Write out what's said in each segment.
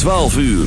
12 uur.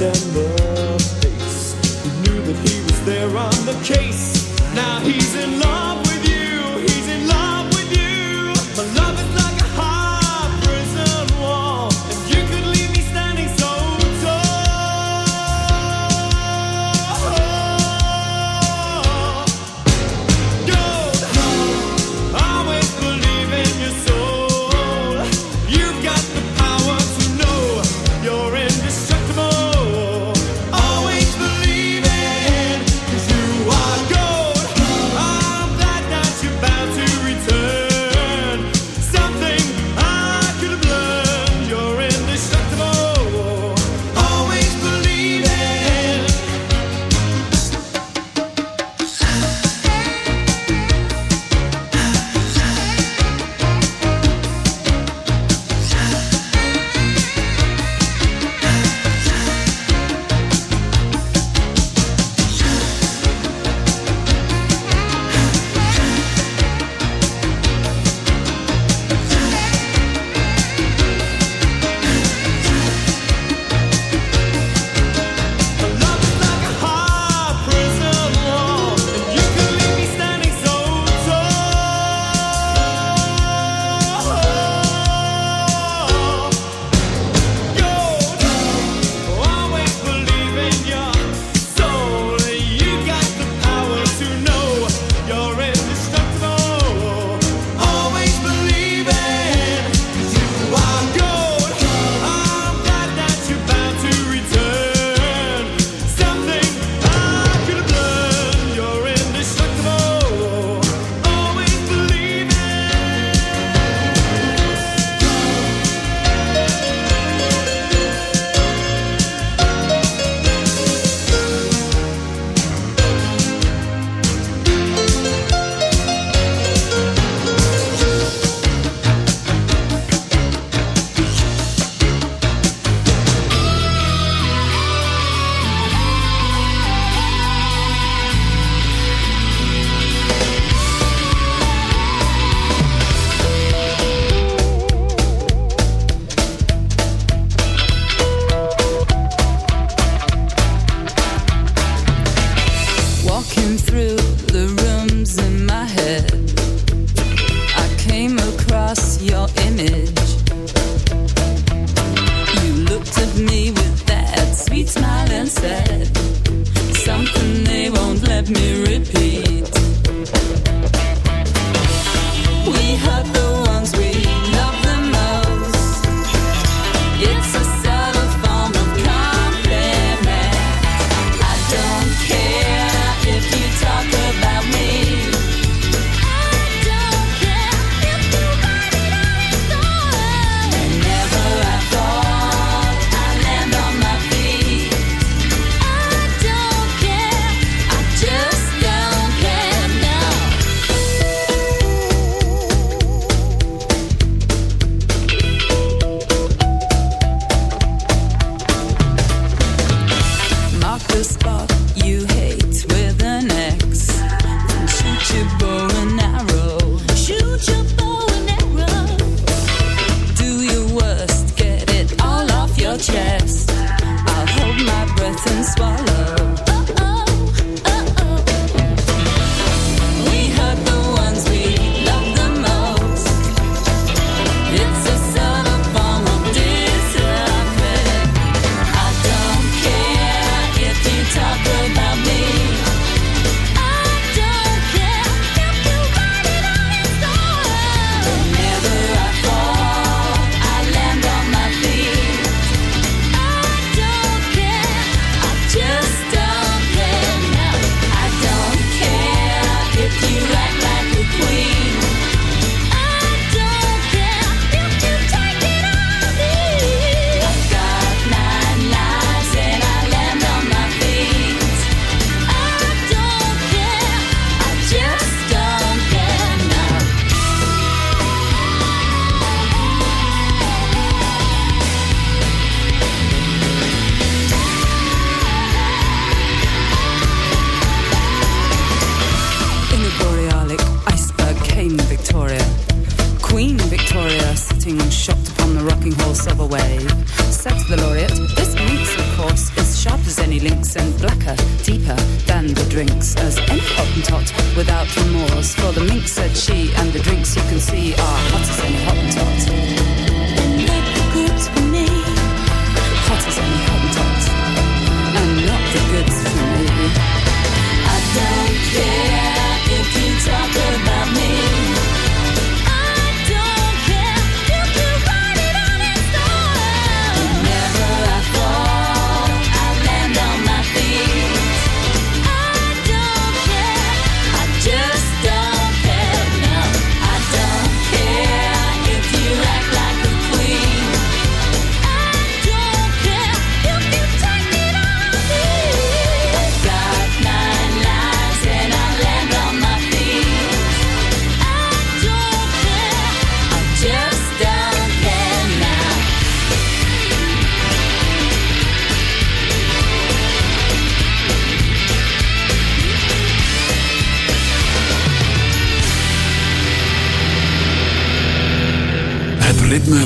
and face who knew that he was there on the case. Now he's in love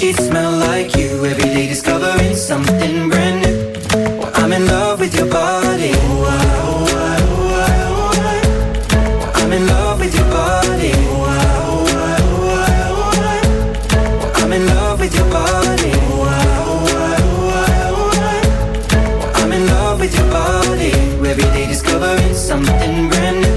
sheets smell like you. Every day discovering something brand new. Well, I'm in love with your body. Oh, I, oh, I, oh, I, oh, I. I'm in love with your body. Oh, I, oh, I, oh, I, oh, I. Well, I'm in love with your body. every day discovering something brand new.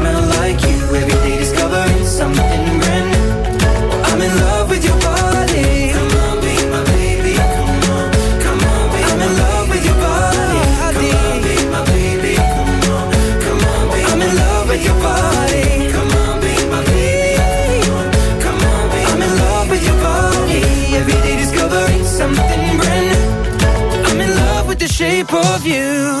you.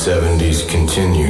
70s continues.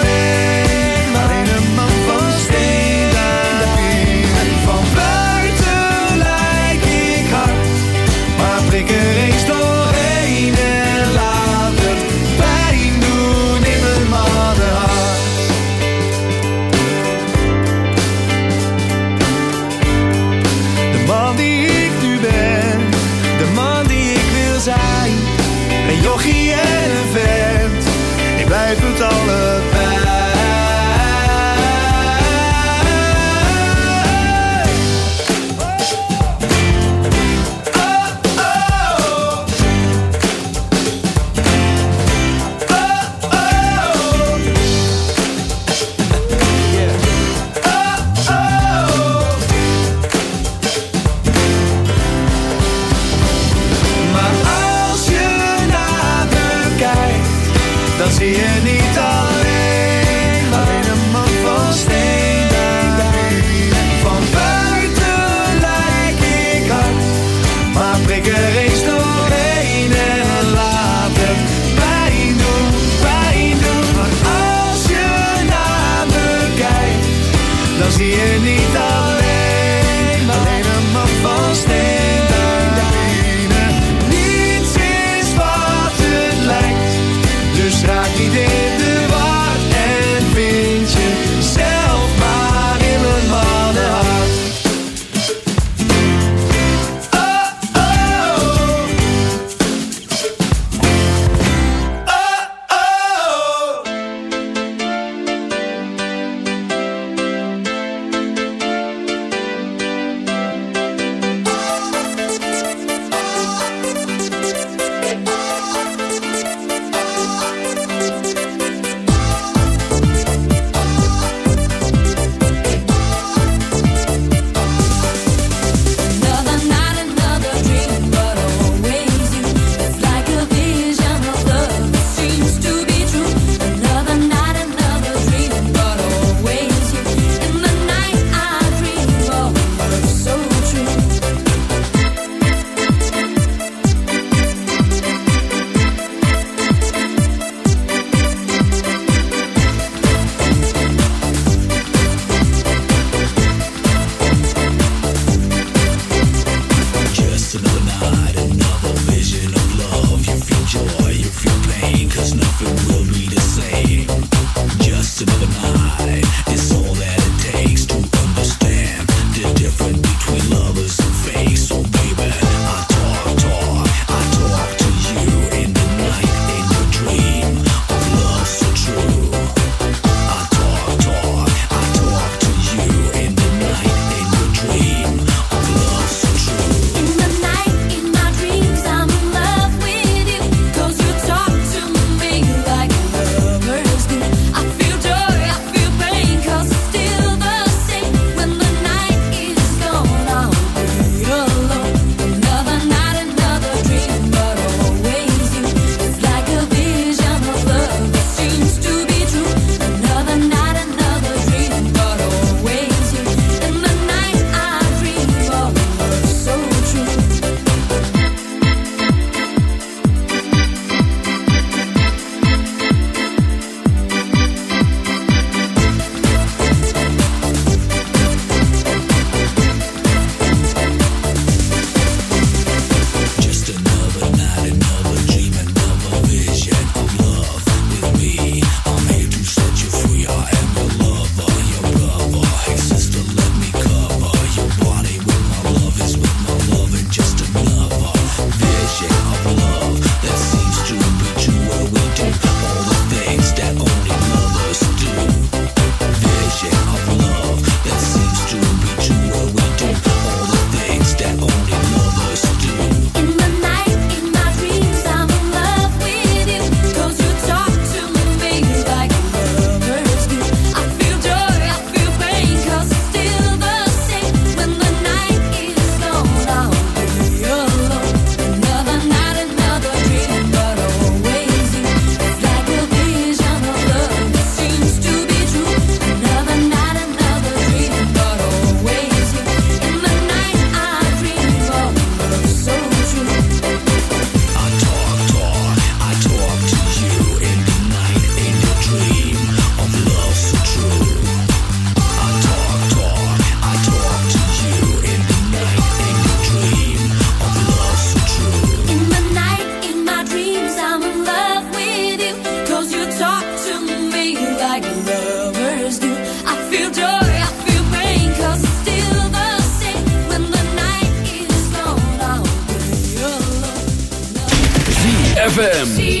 ZFM.